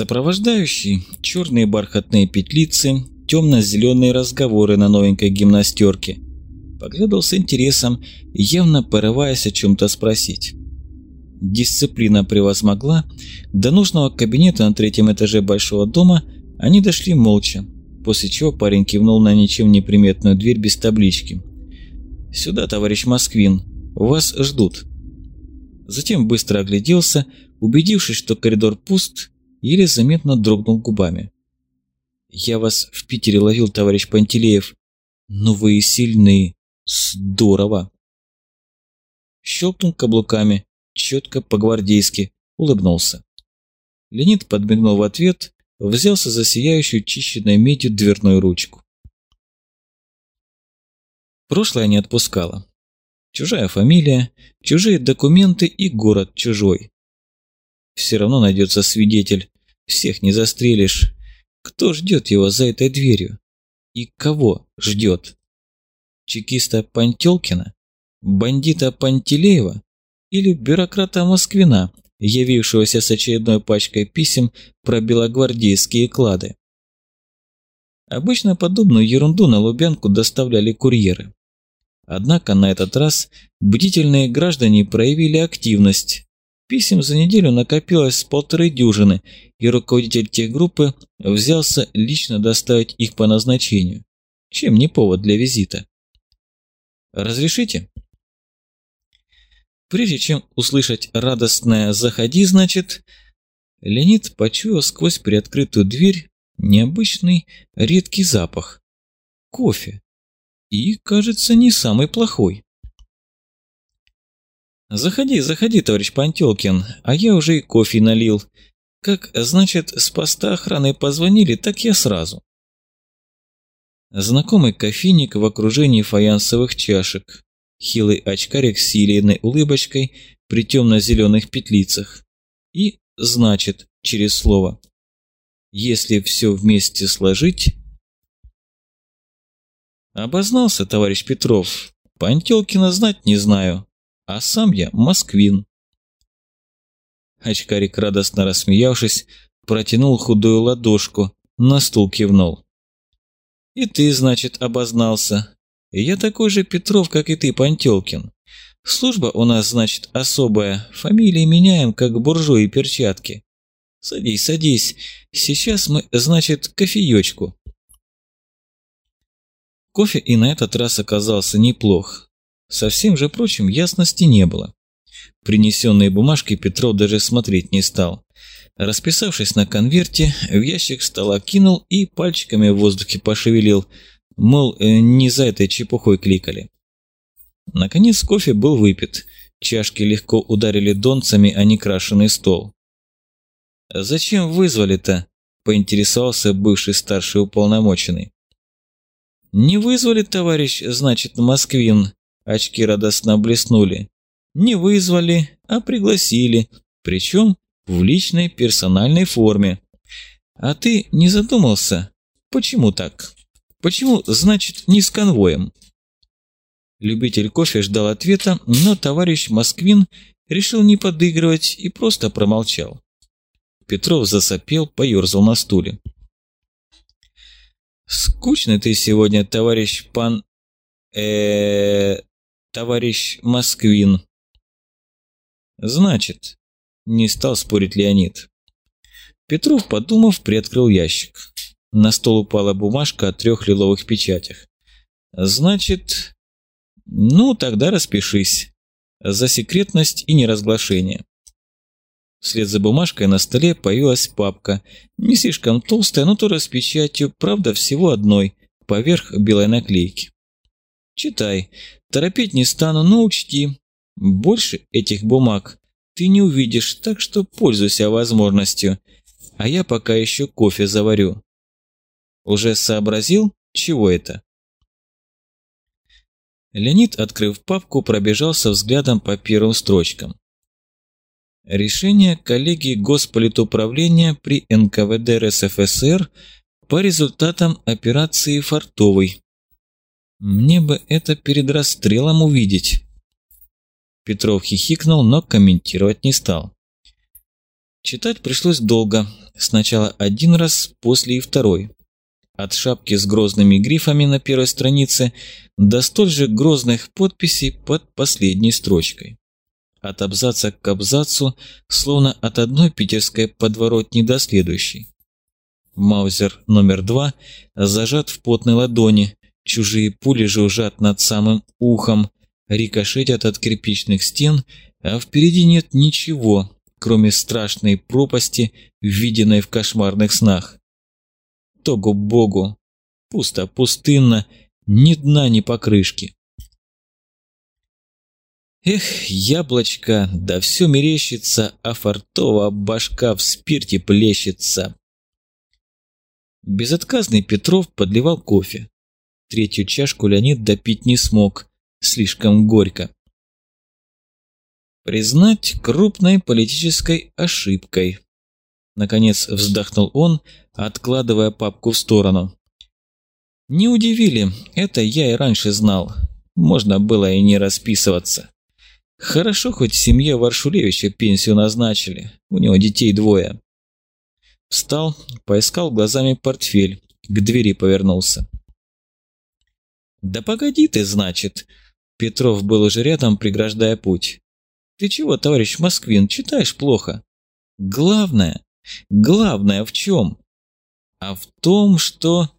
Сопровождающий черные бархатные петлицы, темно-зеленые разговоры на новенькой гимнастерке. Поглядывал с интересом, явно порываясь о чем-то спросить. Дисциплина превозмогла, до нужного кабинета на третьем этаже большого дома они дошли молча, после чего парень кивнул на ничем не приметную дверь без таблички. «Сюда, товарищ Москвин, вас ждут». Затем быстро огляделся, убедившись, что коридор пуст, еле заметно дрогнул губами. «Я вас в Питере ловил, товарищ Пантелеев. Но вы и сильны. Здорово!» Щелкнул каблуками, четко по-гвардейски, улыбнулся. Леонид подмигнул в ответ, взялся за сияющую чищенной медью дверную ручку. Прошлое не отпускало. Чужая фамилия, чужие документы и город чужой. Все равно найдется свидетель, всех не застрелишь. Кто ждет его за этой дверью? И кого ждет? Чекиста Пантелкина? Бандита Пантелеева? Или бюрократа Москвина, явившегося с очередной пачкой писем про белогвардейские клады? Обычно подобную ерунду на Лубянку доставляли курьеры. Однако на этот раз бдительные граждане проявили активность. Писем за неделю накопилось полторы дюжины, и руководитель техгруппы взялся лично доставить их по назначению. Чем не повод для визита? «Разрешите?» Прежде чем услышать радостное «заходи», значит, Леонид почуял сквозь приоткрытую дверь необычный редкий запах. Кофе. И, кажется, не самый плохой. «Заходи, заходи, товарищ Пантелкин, а я уже и кофе налил. Как, значит, с поста охраны позвонили, так я сразу». Знакомый кофейник в окружении фаянсовых чашек, хилый очкарик с силейной улыбочкой при темно-зеленых петлицах. И, значит, через слово. Если все вместе сложить... Обознался, товарищ Петров. Пантелкина знать не знаю, а сам я москвин. Очкарик, радостно рассмеявшись, протянул худую ладошку, на стул кивнул. «И ты, значит, обознался. Я такой же Петров, как и ты, Пантелкин. Служба у нас, значит, особая, фамилии меняем, как буржуи перчатки. Садись, садись, сейчас мы, значит, кофеечку». Кофе и на этот раз оказался неплох. Совсем же, прочим, ясности не было. Принесенные бумажки Петров даже смотреть не стал. Расписавшись на конверте, в ящик стола кинул и пальчиками в воздухе пошевелил, мол, э, не за этой чепухой кликали. Наконец кофе был выпит, чашки легко ударили донцами о некрашенный стол. «Зачем вызвали-то?» – поинтересовался бывший старший уполномоченный. «Не вызвали, товарищ, значит, Москвин», – очки радостно блеснули. «Не вызвали, а пригласили, причем в личной персональной форме. А ты не задумался, почему так? Почему, значит, не с конвоем?» Любитель кофе ждал ответа, но товарищ Москвин решил не подыгрывать и просто промолчал. Петров засопел, поерзал на стуле. «Скучный ты сегодня, товарищ пан... э товарищ Москвин». «Значит...» — не стал спорить Леонид. Петров, подумав, приоткрыл ящик. На стол упала бумажка о трех лиловых печатях. «Значит...» «Ну, тогда распишись. За секретность и неразглашение». Вслед за бумажкой на столе появилась папка, не слишком толстая, но тоже с печатью, правда, всего одной, поверх белой наклейки. «Читай. Торопить не стану, но учти. Больше этих бумаг ты не увидишь, так что пользуйся возможностью. А я пока еще кофе заварю». «Уже сообразил, чего это?» Леонид, открыв папку, пробежался взглядом по первым строчкам. Решение коллегии Госполитуправления при НКВД РСФСР по результатам операции «Фартовый». Мне бы это перед расстрелом увидеть. Петров хихикнул, но комментировать не стал. Читать пришлось долго, сначала один раз, после и второй. От шапки с грозными грифами на первой странице до столь же грозных подписей под последней строчкой. От абзаца к абзацу, словно от одной питерской подворотни до следующей. Маузер номер два зажат в потной ладони, чужие пули жужжат над самым ухом, рикошетят от кирпичных стен, а впереди нет ничего, кроме страшной пропасти, виденной в кошмарных снах. Того-богу, пусто, пустынно, ни дна, ни покрышки. Эх, яблочко, да все мерещится, а фартова башка в спирте плещется. Безотказный Петров подливал кофе. Третью чашку Леонид допить не смог, слишком горько признать крупной политической ошибкой. Наконец вздохнул он, откладывая папку в сторону. Не удивили, это я и раньше знал. Можно было и не расписываться. Хорошо, хоть семье Варшулевича пенсию назначили, у него детей двое. Встал, поискал глазами портфель, к двери повернулся. «Да погоди ты, значит!» Петров был уже рядом, преграждая путь. Ты чего, товарищ Москвин, читаешь плохо? Главное, главное в чем? А в том, что...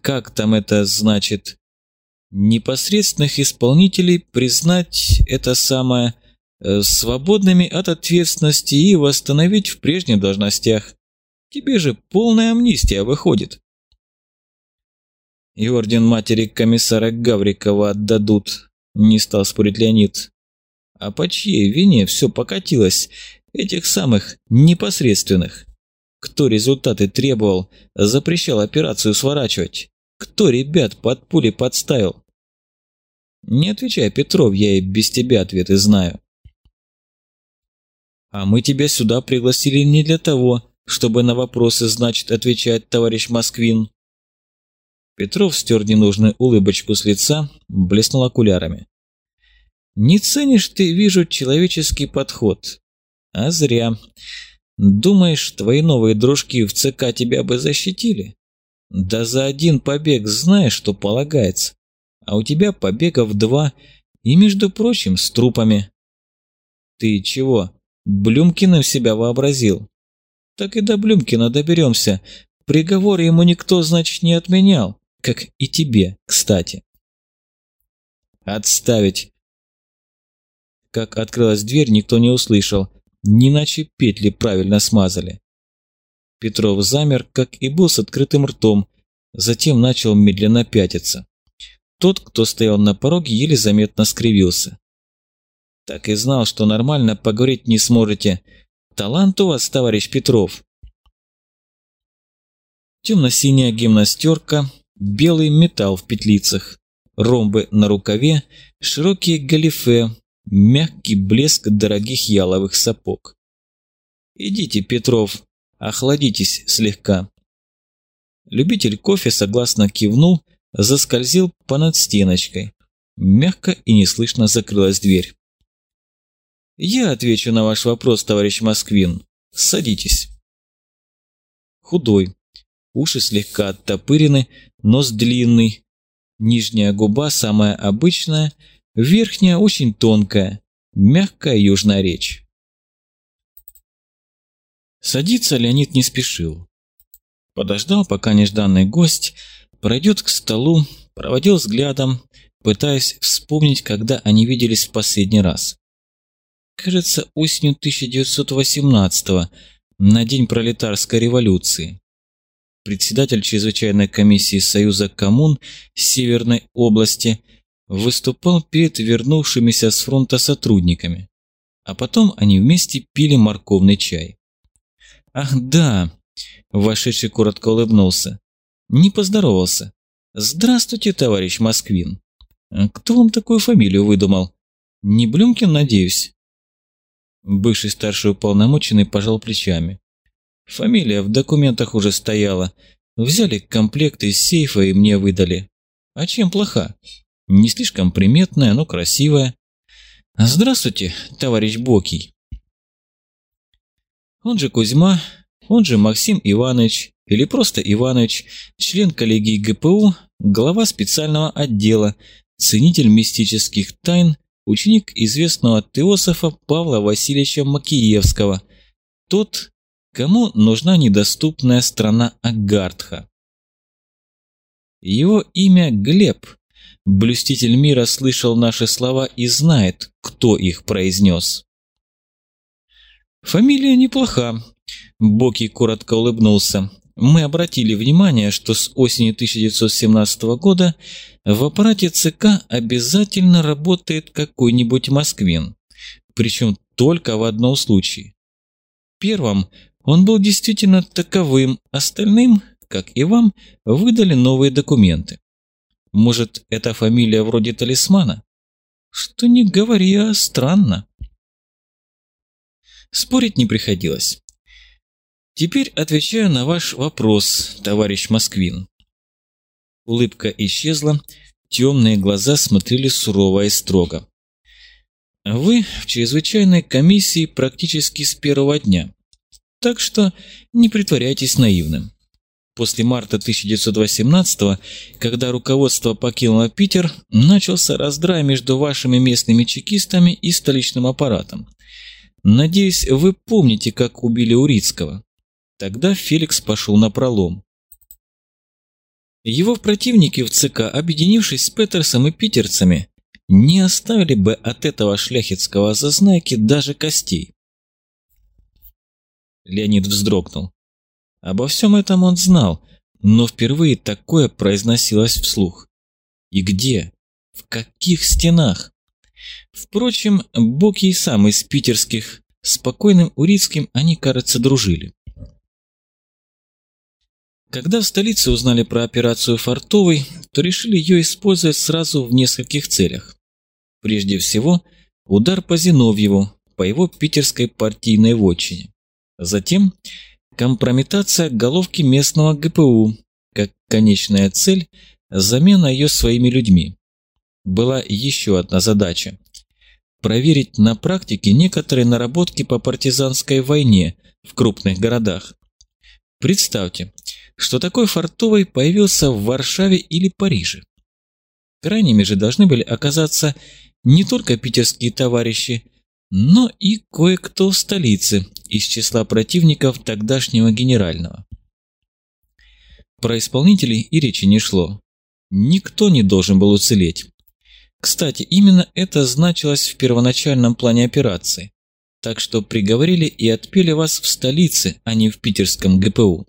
Как там это значит? Непосредственных исполнителей признать это самое э, свободными от ответственности и восстановить в прежних должностях. Тебе же полная амнистия выходит. И орден матери комиссара Гаврикова отдадут, не стал спорить Леонид. А по чьей вине все покатилось? Этих самых непосредственных. Кто результаты требовал, запрещал операцию сворачивать? Кто ребят под пули подставил? Не отвечай, Петров, я и без тебя ответы знаю. А мы тебя сюда пригласили не для того, чтобы на вопросы, значит, отвечать товарищ Москвин. Петров стер ненужную улыбочку с лица, блеснул окулярами. Не ценишь ты, вижу, человеческий подход. А зря. Думаешь, твои новые дружки в ЦК тебя бы защитили? Да за один побег знаешь, что полагается. А у тебя побегов два, и, между прочим, с трупами. Ты чего, Блюмкиным себя вообразил? Так и до Блюмкина доберемся. Приговор ему никто, значит, не отменял. Как и тебе, кстати. Отставить. Как открылась дверь, никто не услышал, не петли правильно смазали. Петров замер, как и был с открытым ртом, затем начал медленно пятиться. Тот, кто стоял на пороге, еле заметно скривился. Так и знал, что нормально поговорить не сможете. Талант у вас, товарищ Петров. Темно-синяя гимнастерка, белый металл в петлицах, ромбы на рукаве, широкие галифе, мягкий блеск дорогих яловых сапог. «Идите, Петров, охладитесь слегка». Любитель кофе согласно кивнул, заскользил понад стеночкой. Мягко и неслышно закрылась дверь. «Я отвечу на ваш вопрос, товарищ Москвин. Садитесь». Худой, уши слегка оттопырены, нос длинный, нижняя губа самая обычная – Верхняя очень тонкая, мягкая южная речь. Садиться Леонид не спешил. Подождал, пока нежданный гость пройдет к столу, проводил взглядом, пытаясь вспомнить, когда они виделись в последний раз. Кажется, осенью 1918-го, на день пролетарской революции. Председатель чрезвычайной комиссии Союза коммун Северной области – выступал перед вернувшимися с фронта сотрудниками. А потом они вместе пили морковный чай. «Ах, да!» – вошедший коротко улыбнулся. «Не поздоровался. Здравствуйте, товарищ Москвин. Кто вам такую фамилию выдумал? Не Блюмкин, надеюсь?» Бывший старший уполномоченный пожал плечами. Фамилия в документах уже стояла. Взяли комплект из сейфа и мне выдали. А чем плоха? Не слишком приметная, но красивая. Здравствуйте, товарищ Бокий. Он же Кузьма, он же Максим Иванович, или просто Иванович, член коллегии ГПУ, глава специального отдела, ценитель мистических тайн, ученик известного теософа Павла Васильевича Макиевского, тот, кому нужна недоступная страна Агартха. Его имя Глеб. Блюститель мира слышал наши слова и знает, кто их произнес. Фамилия неплоха. Боки коротко улыбнулся. Мы обратили внимание, что с осени 1917 года в аппарате ЦК обязательно работает какой-нибудь москвин. Причем только в одном случае. Первым он был действительно таковым, остальным, как и вам, выдали новые документы. Может, это фамилия вроде талисмана? Что не говори, а странно. Спорить не приходилось. Теперь отвечаю на ваш вопрос, товарищ Москвин. Улыбка исчезла, темные глаза смотрели сурово и строго. Вы в чрезвычайной комиссии практически с первого дня. Так что не притворяйтесь наивным. После марта 1918 когда руководство покинуло Питер, начался раздрай между вашими местными чекистами и столичным аппаратом. Надеюсь, вы помните, как убили Урицкого. Тогда Феликс пошел на пролом. Его противники в ЦК, объединившись с Петерсом и питерцами, не оставили бы от этого шляхетского зазнайки даже костей. Леонид вздрогнул. Обо всем этом он знал, но впервые такое произносилось вслух. И где? В каких стенах? Впрочем, Боки и сам из питерских, спокойным Урицким они, кажется, дружили. Когда в столице узнали про операцию Фартовой, то решили ее использовать сразу в нескольких целях. Прежде всего, удар по Зиновьеву, по его питерской партийной вотчине. Затем компрометация головки местного ГПУ, как конечная цель – замена ее своими людьми. Была еще одна задача – проверить на практике некоторые наработки по партизанской войне в крупных городах. Представьте, что такой фартовый появился в Варшаве или Париже. Крайними же должны были оказаться не только питерские товарищи, но и кое-кто в столице из числа противников тогдашнего генерального. Про исполнителей и речи не шло. Никто не должен был уцелеть. Кстати, именно это значилось в первоначальном плане операции. Так что приговорили и отпели вас в столице, а не в питерском ГПУ.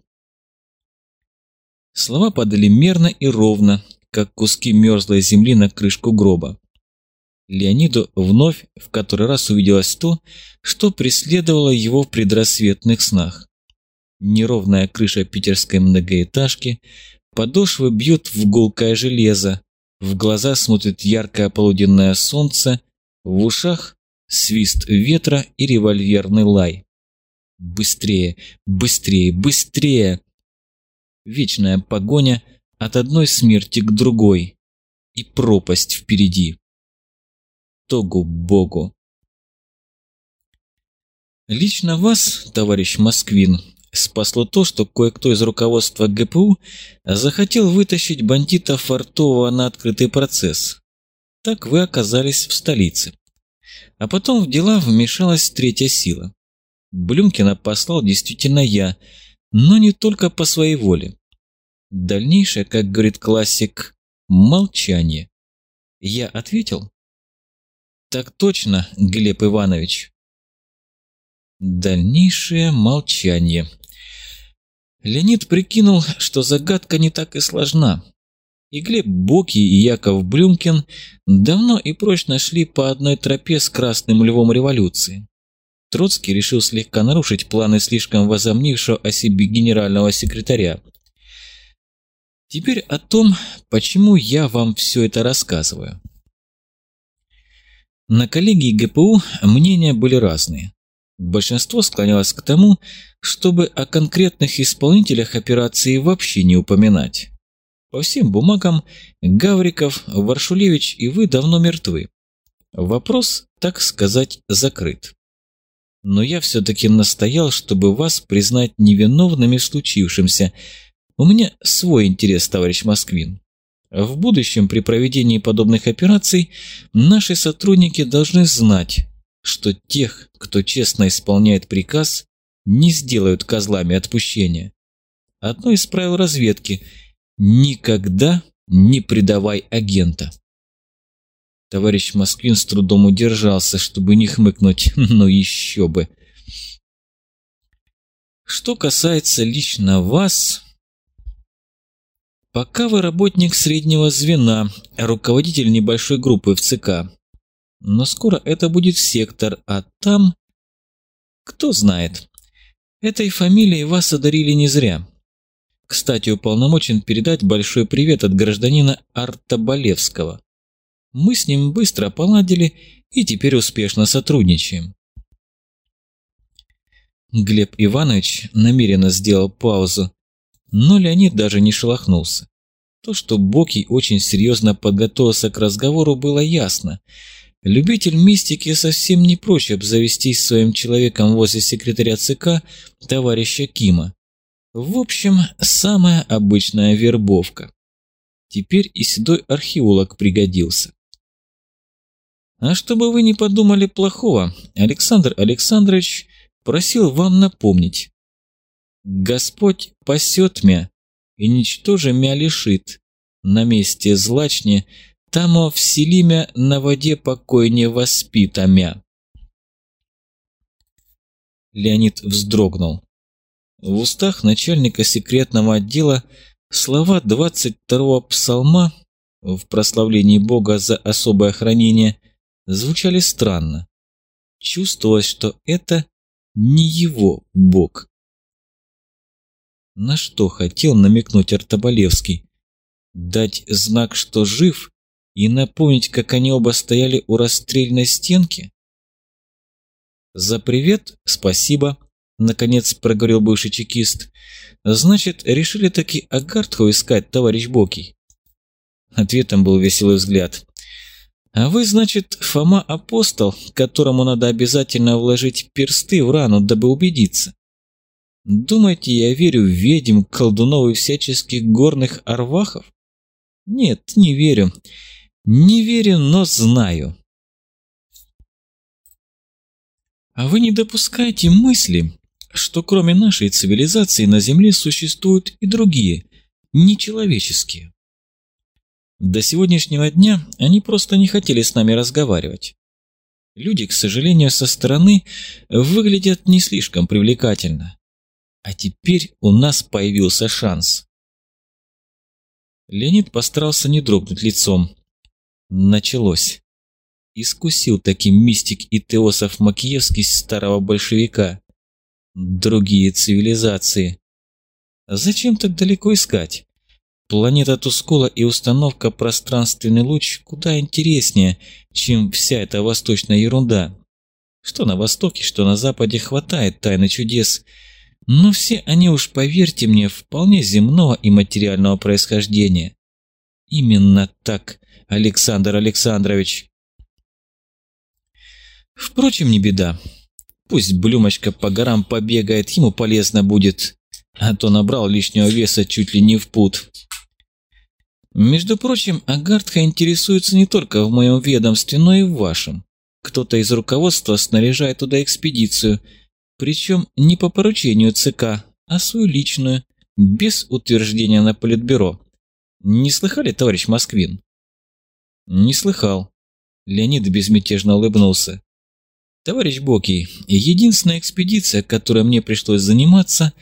Слова падали мерно и ровно, как куски мерзлой земли на крышку гроба. Леониду вновь в который раз увиделось то, что преследовало его в предрассветных снах. Неровная крыша питерской многоэтажки, подошвы бьют в гулкое железо, в глаза смотрит яркое полуденное солнце, в ушах свист ветра и револьверный лай. Быстрее, быстрее, быстрее! Вечная погоня от одной смерти к другой. И пропасть впереди. Тогу-богу. Лично вас, товарищ Москвин, спасло то, что кое-кто из руководства ГПУ захотел вытащить бандита Фартового на открытый процесс. Так вы оказались в столице. А потом в дела вмешалась третья сила. Блюмкина послал действительно я, но не только по своей воле. Дальнейшее, как говорит классик, молчание. Я ответил? Так точно, Глеб Иванович. Дальнейшее молчание. Леонид прикинул, что загадка не так и сложна. И Глеб Боки, и Яков Блюмкин давно и прочно шли по одной тропе с красным львом революции. Троцкий решил слегка нарушить планы слишком возомнившего о себе генерального секретаря. Теперь о том, почему я вам все это рассказываю. На коллегии ГПУ мнения были разные. Большинство склонялось к тому, чтобы о конкретных исполнителях операции вообще не упоминать. По всем бумагам Гавриков, Варшулевич и вы давно мертвы. Вопрос, так сказать, закрыт. Но я все-таки настоял, чтобы вас признать невиновными в случившемся. У меня свой интерес, товарищ Москвин. В будущем при проведении подобных операций наши сотрудники должны знать, что тех, кто честно исполняет приказ, не сделают козлами отпущения. Одно из правил разведки – никогда не предавай агента. Товарищ Москвин с трудом удержался, чтобы не хмыкнуть, но еще бы. Что касается лично вас, пока вы работник среднего звена, руководитель небольшой группы в ЦК, но скоро это будет сектор, а там... Кто знает. Этой фамилией вас одарили не зря. Кстати, уполномочен передать большой привет от гражданина Артобалевского. Мы с ним быстро поладили и теперь успешно сотрудничаем. Глеб Иванович намеренно сделал паузу, но Леонид даже не шелохнулся. То, что Бокий очень серьезно подготовился к разговору, было ясно. Любитель мистики совсем не прочь обзавестись своим человеком возле секретаря ЦК товарища Кима. В общем, самая обычная вербовка. Теперь и седой археолог пригодился. А чтобы вы не подумали плохого, Александр Александрович просил вам напомнить. Господь пасет мя и ничтоже мя лишит. На месте злачне, тамо вселимя на воде покой не воспитамя. Леонид вздрогнул. В устах начальника секретного отдела слова 22-го псалма в прославлении Бога за особое хранение звучали странно. Чувствовалось, что это не его бог. На что хотел намекнуть Артобалевский? Дать знак, что жив, и напомнить, как они оба стояли у расстрельной стенки? «За привет спасибо», — наконец проговорил бывший чекист. «Значит, решили таки Агартху искать, товарищ Бокий?» Ответом был веселый взгляд. А вы, значит, Фома Апостол, которому надо обязательно вложить персты в рану, дабы убедиться. Думаете, я верю в ведьм, колдунов и всяческих горных арвахов? Нет, не верю. Не верю, но знаю. А вы не допускаете мысли, что кроме нашей цивилизации на Земле существуют и другие, нечеловеческие? До сегодняшнего дня они просто не хотели с нами разговаривать. Люди, к сожалению, со стороны выглядят не слишком привлекательно. А теперь у нас появился шанс. Леонид постарался не дрогнуть лицом. Началось. Искусил таким мистик и теософ Макиевский старого большевика. Другие цивилизации. Зачем так далеко искать? Планета Тускола и установка «Пространственный луч» куда интереснее, чем вся эта восточная ерунда. Что на востоке, что на западе хватает тайны чудес, но все они уж, поверьте мне, вполне земного и материального происхождения. Именно так, Александр Александрович. Впрочем, не беда. Пусть Блюмочка по горам побегает, ему полезно будет, а то набрал лишнего веса чуть ли не в пут. Между прочим, Агартха интересуется не только в моем ведомстве, но и в вашем. Кто-то из руководства снаряжает туда экспедицию, причем не по поручению ЦК, а свою личную, без утверждения на политбюро. Не слыхали, товарищ Москвин? Не слыхал. Леонид безмятежно улыбнулся. Товарищ Боки, единственная экспедиция, которой мне пришлось заниматься,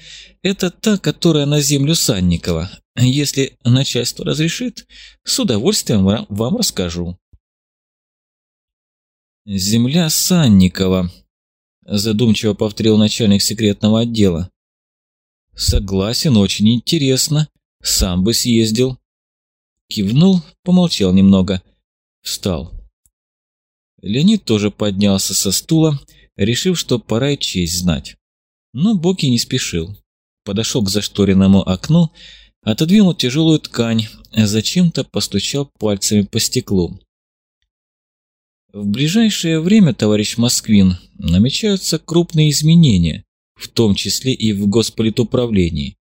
это та, которая на землю Санникова, если начальство разрешит, с удовольствием вам расскажу. «Земля Санникова», – задумчиво повторил начальник секретного отдела. «Согласен, очень интересно. Сам бы съездил». Кивнул, помолчал немного. Встал. Леонид тоже поднялся со стула, решив, что пора и честь знать. Но Боки не спешил. Подошел к зашторенному окну Отодвинул тяжелую ткань, зачем-то постучал пальцами по стеклу. В ближайшее время, товарищ Москвин, намечаются крупные изменения, в том числе и в госполитуправлении.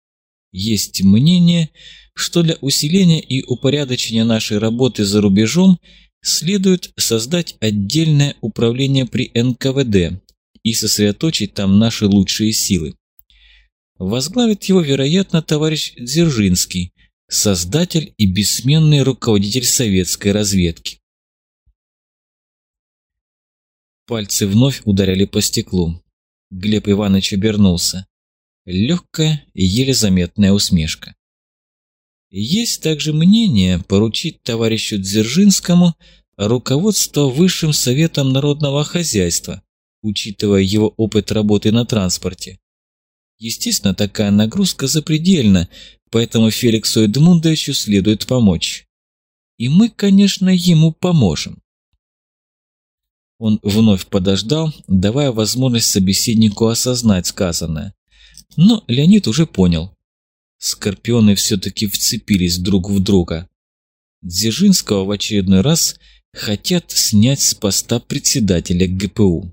Есть мнение, что для усиления и упорядочения нашей работы за рубежом следует создать отдельное управление при НКВД и сосредоточить там наши лучшие силы. Возглавит его, вероятно, товарищ Дзержинский, создатель и бессменный руководитель советской разведки. Пальцы вновь ударили по стеклу. Глеб Иванович обернулся. Легкая и еле заметная усмешка. Есть также мнение поручить товарищу Дзержинскому руководство Высшим Советом Народного Хозяйства, учитывая его опыт работы на транспорте. Естественно, такая нагрузка запредельна, поэтому Феликсу Эдмундовичу следует помочь. И мы, конечно, ему поможем. Он вновь подождал, давая возможность собеседнику осознать сказанное. Но Леонид уже понял. Скорпионы все-таки вцепились друг в друга. Дзержинского в очередной раз хотят снять с поста председателя ГПУ.